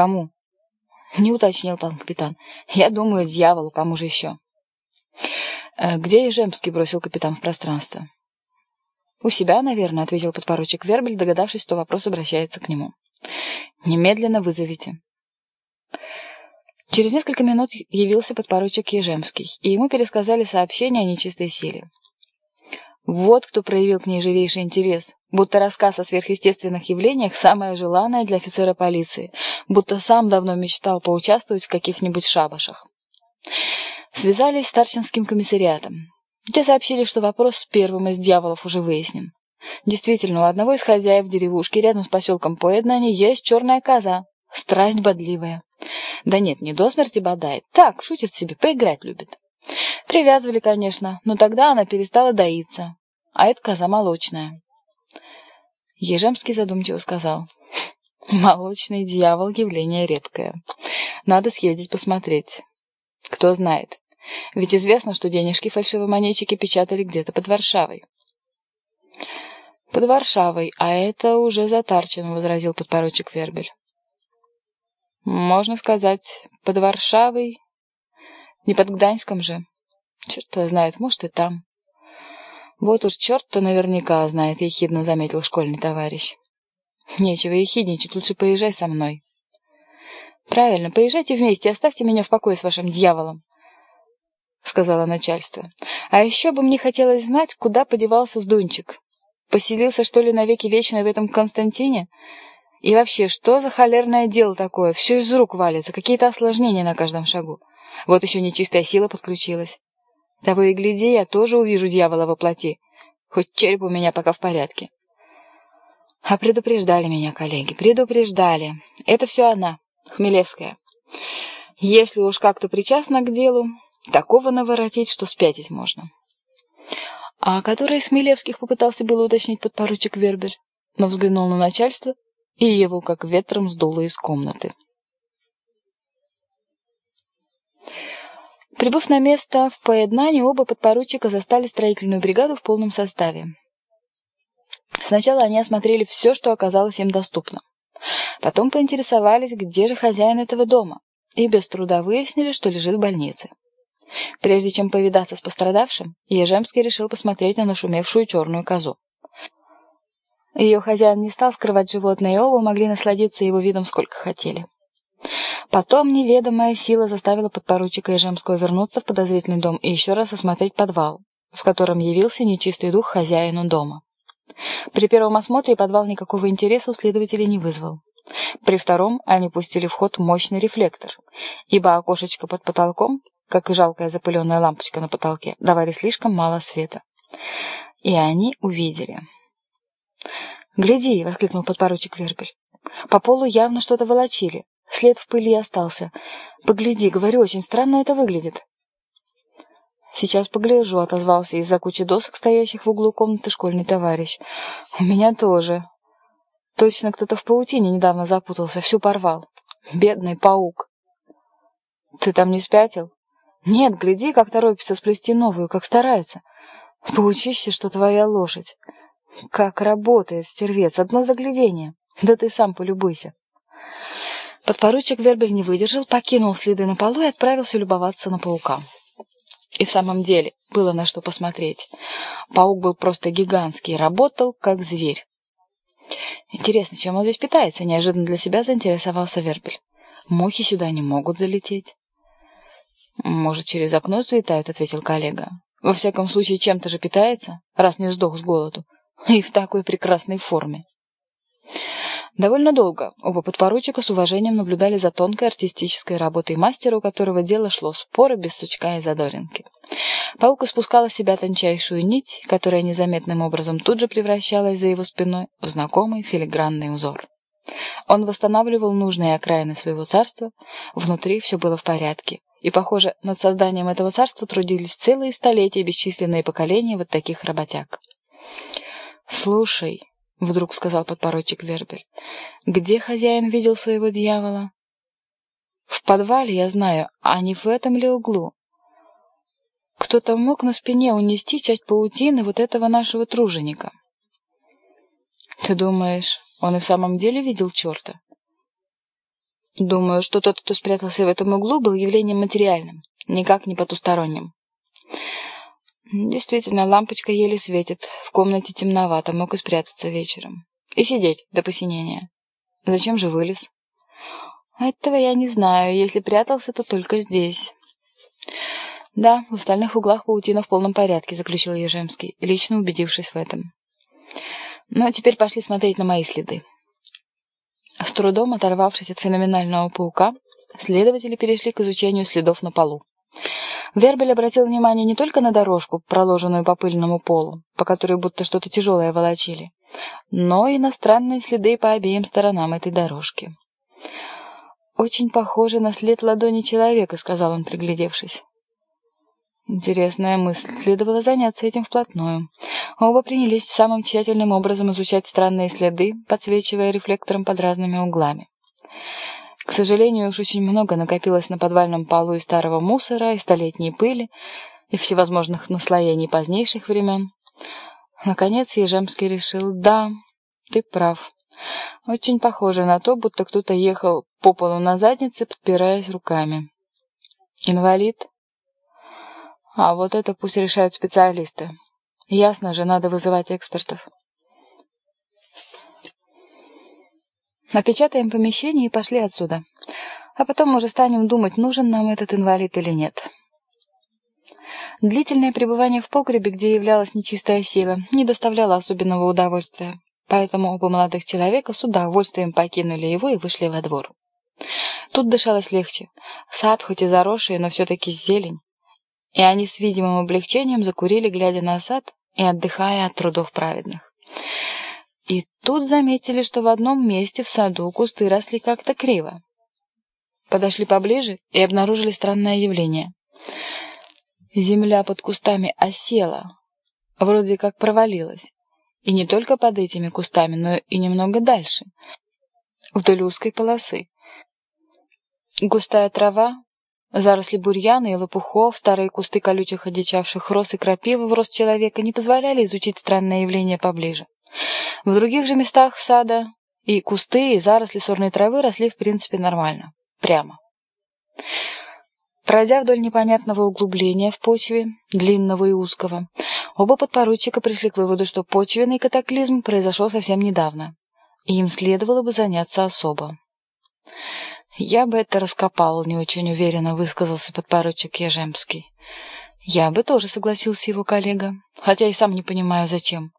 Кому? Не уточнил пан капитан. Я думаю, дьяволу, кому же еще? «Э, «Где Ежемский?» — бросил капитан в пространство. «У себя, наверное», — ответил подпоручик Вербель, догадавшись, что вопрос обращается к нему. «Немедленно вызовите». Через несколько минут явился подпоручик Ежемский, и ему пересказали сообщение о нечистой силе. Вот кто проявил к ней живейший интерес, будто рассказ о сверхъестественных явлениях самое желанное для офицера полиции, будто сам давно мечтал поучаствовать в каких-нибудь шабашах. Связались с Тарчинским комиссариатом. Те сообщили, что вопрос с первым из дьяволов уже выяснен. Действительно, у одного из хозяев деревушки рядом с поселком Поеднани есть черная коза, страсть бодливая. Да нет, не до смерти бодает. Так, шутит себе, поиграть любит. Привязывали, конечно, но тогда она перестала доиться. А это коза молочная. Ежемский задумчиво сказал. Молочный дьявол — явление редкое. Надо съездить посмотреть. Кто знает. Ведь известно, что денежки фальшивомонетчики печатали где-то под Варшавой. «Под Варшавой, а это уже за Тарчином», — возразил подпоручик Вербель. Можно сказать, под Варшавой, не под Гданьском же. Черт знает, может и там. Вот уж черт-то наверняка знает, ехидно заметил школьный товарищ. Нечего ехидничать, лучше поезжай со мной. Правильно, поезжайте вместе, оставьте меня в покое с вашим дьяволом, сказала начальство. А еще бы мне хотелось знать, куда подевался Сдунчик. Поселился, что ли, навеки вечно в этом Константине? И вообще, что за холерное дело такое? Все из рук валится, какие-то осложнения на каждом шагу. Вот еще нечистая сила подключилась. Того и гляди, я тоже увижу дьявола во плоти. Хоть череп у меня пока в порядке. А предупреждали меня коллеги, предупреждали. Это все она, Хмелевская. Если уж как-то причастна к делу, такого наворотить, что спятить можно. А который из Хмелевских попытался было уточнить подпоручик Вербер, но взглянул на начальство и его как ветром сдуло из комнаты. Прибыв на место в Поеднане, оба подпоручика застали строительную бригаду в полном составе. Сначала они осмотрели все, что оказалось им доступно. Потом поинтересовались, где же хозяин этого дома, и без труда выяснили, что лежит в больнице. Прежде чем повидаться с пострадавшим, Ежемский решил посмотреть на нашумевшую черную козу. Ее хозяин не стал скрывать животное, и оба могли насладиться его видом сколько хотели. Потом неведомая сила заставила подпоручика Ежемского вернуться в подозрительный дом и еще раз осмотреть подвал, в котором явился нечистый дух хозяину дома. При первом осмотре подвал никакого интереса у следователей не вызвал. При втором они пустили в ход мощный рефлектор, ибо окошечко под потолком, как и жалкая запыленная лампочка на потолке, давали слишком мало света. И они увидели... «Гляди!» — воскликнул подпоручик Вербель. «По полу явно что-то волочили. След в пыли остался. Погляди, говорю, очень странно это выглядит». «Сейчас погляжу», — отозвался из-за кучи досок, стоящих в углу комнаты, школьный товарищ. «У меня тоже. Точно кто-то в паутине недавно запутался, всю порвал. Бедный паук». «Ты там не спятил?» «Нет, гляди, как торопится сплести новую, как старается. Паучище, что твоя лошадь». Как работает, стервец, одно заглядение. Да ты сам полюбуйся. Подпоручик Вербель не выдержал, покинул следы на полу и отправился любоваться на паука. И в самом деле было на что посмотреть. Паук был просто гигантский, работал как зверь. Интересно, чем он здесь питается? Неожиданно для себя заинтересовался Вербель. Мухи сюда не могут залететь. Может, через окно залетают, ответил коллега. Во всяком случае, чем-то же питается, раз не сдох с голоду. И в такой прекрасной форме. Довольно долго оба подпоручика с уважением наблюдали за тонкой артистической работой мастера, у которого дело шло споро, без сучка и задоринки. Паук испускала себя тончайшую нить, которая незаметным образом тут же превращалась за его спиной в знакомый филигранный узор. Он восстанавливал нужные окраины своего царства, внутри все было в порядке, и, похоже, над созданием этого царства трудились целые столетия бесчисленные поколения вот таких работяг. «Слушай», — вдруг сказал подпоручик Вербель, — «где хозяин видел своего дьявола?» «В подвале, я знаю, а не в этом ли углу?» «Кто-то мог на спине унести часть паутины вот этого нашего труженика». «Ты думаешь, он и в самом деле видел черта?» Думаю, что тот, кто спрятался в этом углу, был явлением материальным, никак не потусторонним. Действительно, лампочка еле светит, в комнате темновато, мог и спрятаться вечером. И сидеть до посинения. Зачем же вылез? Этого я не знаю, если прятался, то только здесь. Да, в остальных углах паутина в полном порядке, заключил Ежемский, лично убедившись в этом. А теперь пошли смотреть на мои следы. С трудом оторвавшись от феноменального паука, следователи перешли к изучению следов на полу. Вербель обратил внимание не только на дорожку, проложенную по пыльному полу, по которой будто что-то тяжелое волочили, но и на странные следы по обеим сторонам этой дорожки. «Очень похоже на след ладони человека», — сказал он, приглядевшись. Интересная мысль. Следовало заняться этим вплотную. Оба принялись самым тщательным образом изучать странные следы, подсвечивая рефлектором под разными углами. К сожалению, уж очень много накопилось на подвальном полу и старого мусора, и столетней пыли, и всевозможных наслоений позднейших времен. Наконец Ежемский решил, да, ты прав. Очень похоже на то, будто кто-то ехал по полу на заднице, подпираясь руками. Инвалид? А вот это пусть решают специалисты. Ясно же, надо вызывать экспертов. Напечатаем помещение и пошли отсюда. А потом уже станем думать, нужен нам этот инвалид или нет. Длительное пребывание в погребе, где являлась нечистая сила, не доставляло особенного удовольствия. Поэтому оба молодых человека с удовольствием покинули его и вышли во двор. Тут дышалось легче. Сад, хоть и заросший, но все-таки зелень. И они с видимым облегчением закурили, глядя на сад и отдыхая от трудов праведных. И тут заметили, что в одном месте в саду кусты росли как-то криво. Подошли поближе и обнаружили странное явление. Земля под кустами осела, вроде как провалилась. И не только под этими кустами, но и немного дальше, вдоль узкой полосы. Густая трава, заросли бурьяна и лопухов, старые кусты колючих одичавших роз и крапивы в рост человека не позволяли изучить странное явление поближе. В других же местах сада и кусты, и заросли сорной травы росли в принципе нормально, прямо. Пройдя вдоль непонятного углубления в почве, длинного и узкого, оба подпоручика пришли к выводу, что почвенный катаклизм произошел совсем недавно, и им следовало бы заняться особо. «Я бы это раскопал», — не очень уверенно высказался подпоручик Ежемский. «Я бы тоже согласился его коллега, хотя и сам не понимаю, зачем.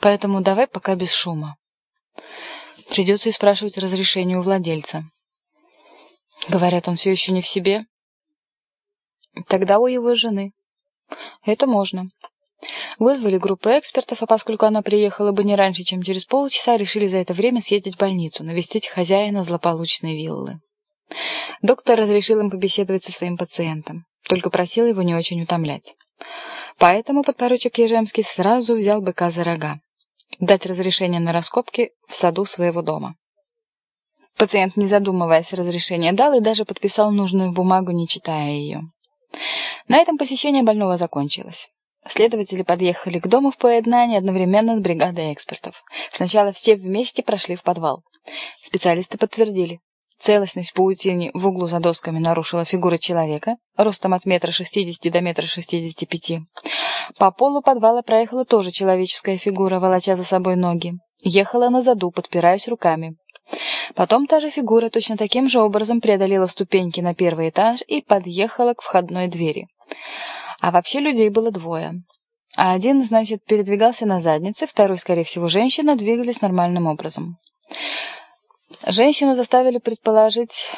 Поэтому давай пока без шума. Придется и спрашивать разрешение у владельца. Говорят, он все еще не в себе. Тогда у его жены. Это можно. Вызвали группу экспертов, а поскольку она приехала бы не раньше, чем через полчаса, решили за это время съездить в больницу, навестить хозяина злополучной виллы. Доктор разрешил им побеседовать со своим пациентом, только просил его не очень утомлять. Поэтому подпоручик Ежемский сразу взял быка за рога дать разрешение на раскопки в саду своего дома. Пациент, не задумываясь, разрешение дал и даже подписал нужную бумагу, не читая ее. На этом посещение больного закончилось. Следователи подъехали к дому в поеднании одновременно с бригадой экспертов. Сначала все вместе прошли в подвал. Специалисты подтвердили, Целостность паутины в углу за досками нарушила фигура человека, ростом от метра шестидесяти до метра шестидесяти пяти. По полу подвала проехала тоже человеческая фигура, волоча за собой ноги. Ехала на заду, подпираясь руками. Потом та же фигура точно таким же образом преодолела ступеньки на первый этаж и подъехала к входной двери. А вообще людей было двое. А один, значит, передвигался на заднице, второй, скорее всего, женщина, двигались нормальным образом. Женщину заставили предположить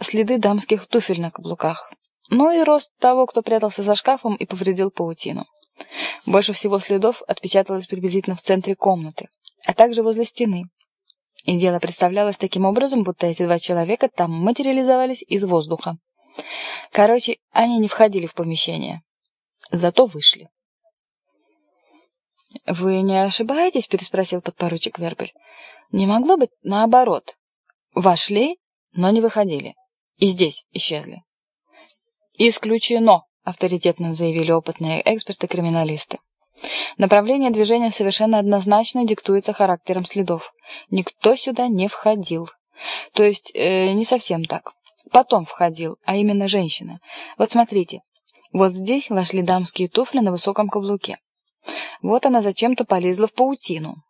следы дамских туфель на каблуках. Ну и рост того, кто прятался за шкафом и повредил паутину. Больше всего следов отпечаталось приблизительно в центре комнаты, а также возле стены. И дело представлялось таким образом, будто эти два человека там материализовались из воздуха. Короче, они не входили в помещение. Зато вышли. «Вы не ошибаетесь?» – переспросил подпоручик Вербель. Не могло быть наоборот. Вошли, но не выходили. И здесь исчезли. «Исключено», — авторитетно заявили опытные эксперты-криминалисты. Направление движения совершенно однозначно диктуется характером следов. Никто сюда не входил. То есть э, не совсем так. Потом входил, а именно женщина. Вот смотрите. Вот здесь вошли дамские туфли на высоком каблуке. Вот она зачем-то полезла в паутину.